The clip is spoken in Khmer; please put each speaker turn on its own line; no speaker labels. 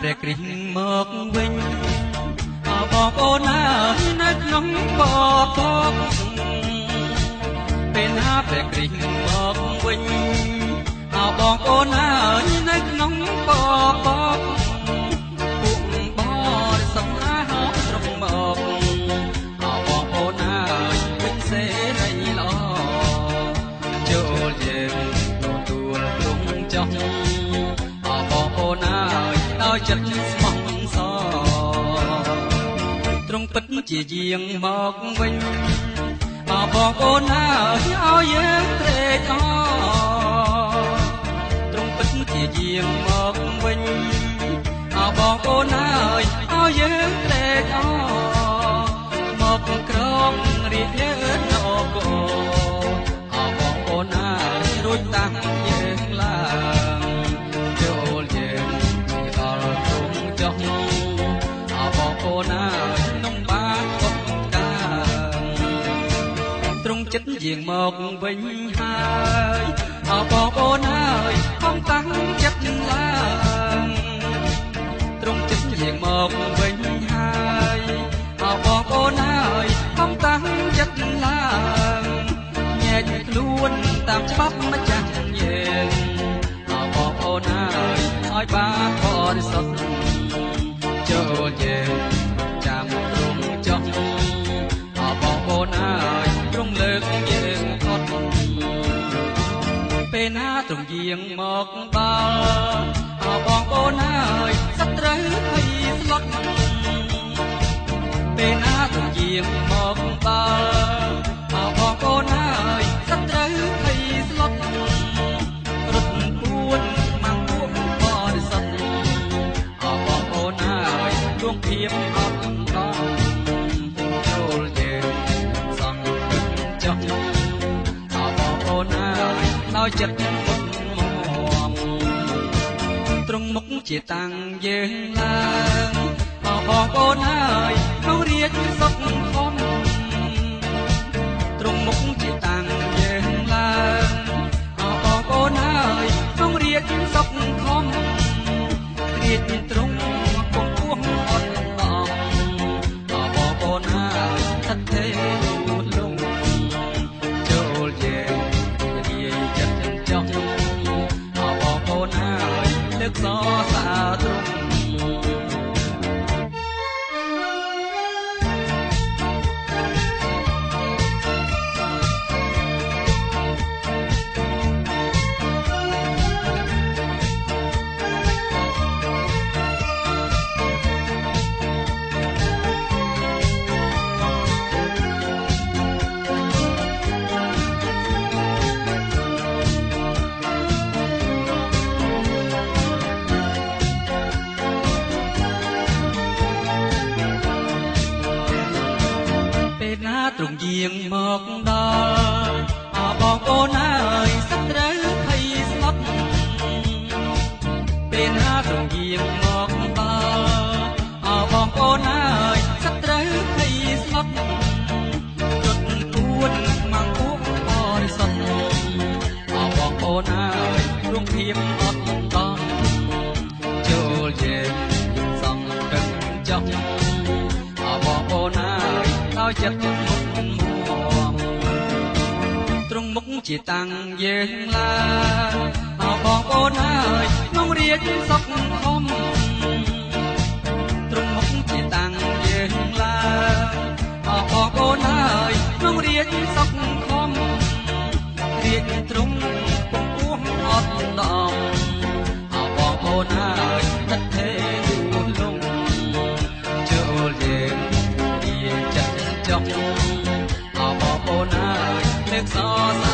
ព្រះគ្រីស្ទមកវិញអើបងប្អូនអើយនៅក្នុងបបកពេលណាព្រះគ្រីស្ទមកវិញអើបងប្អូនអើ ចិត្តស្មោះសរទ្រង់ពិតជាយាងមកវិញអើបងប្អូនអើយឲ្យយើងត្រេកអរទ្រង់ពិតជាយាងមកវិញអើបងប្អូនអើយឲ្យយើងត្រេកអរមកក្រងរាជលើនគរអើបងប្អូនអើយរួចតាំ អើបងប្អូនអើយក្នុងបានអត់ដាទ្រង់ចិត្តយាងមកវិញហើយអើបងប្អូនអើយខំតាំងចិត្តឡើងទ្រង់ចិត្តយាងមកវិញហើយអើបងប្អូនអើយខំតាំងចិត្តឡើងញែកខ្លួនតាមច្បាប់ម្ចាស់យើងអើបងប្អូនអើយឲ្យបានបរិសុទ្ធចូលយើ ពេលណាទ្រង់យាងមកដល់អើបងប្អូនអើយសត្រូវភ័យស្លុតពេលណាទ្រង់យាងមកដល់ យដោយចិត្តមុតមមទ្រង់មុខជាតាំងយើងឡើងអើបងប្អូនអើយក្នុងរាជសុខខំទ្រង់មុខជាតាំងយើងឡើងអើបងប្អូនអើយក្នុងរាជសុខខំរាជទ្រង់ពងពោះអត់ដល់អើបងប្អូនអើយស្ថិតទេ យលើក ទ្រង់ពេលណាទ្រង់យាងមកដល់អើបងប្អូនអើយសត្រូវភ័យស្លុតពេលណាទ្រង់យាងមកដល់អើបងប្អូនអើយសត្រូវភ័យស្លុតរត់គួនមកពួកបរិសុទ្ធអើបងប្អូនអើយរងភាពអត់ដល់ចូលយើងសង្កឹងចង់អើបងប្អូនអើយដោយចិត្ត មុខជាតាំងយើងឡើងអើបងប្អូនអើយក្នុងរាជសុខធំទ្រង់មុខជាតាំងយើងឡើងអើបងប្អូនអើយក្នុងរាជសុខធំរាជទ្រង់ពងពោះអត់ដំអើបងប្អូនអើយ sauce.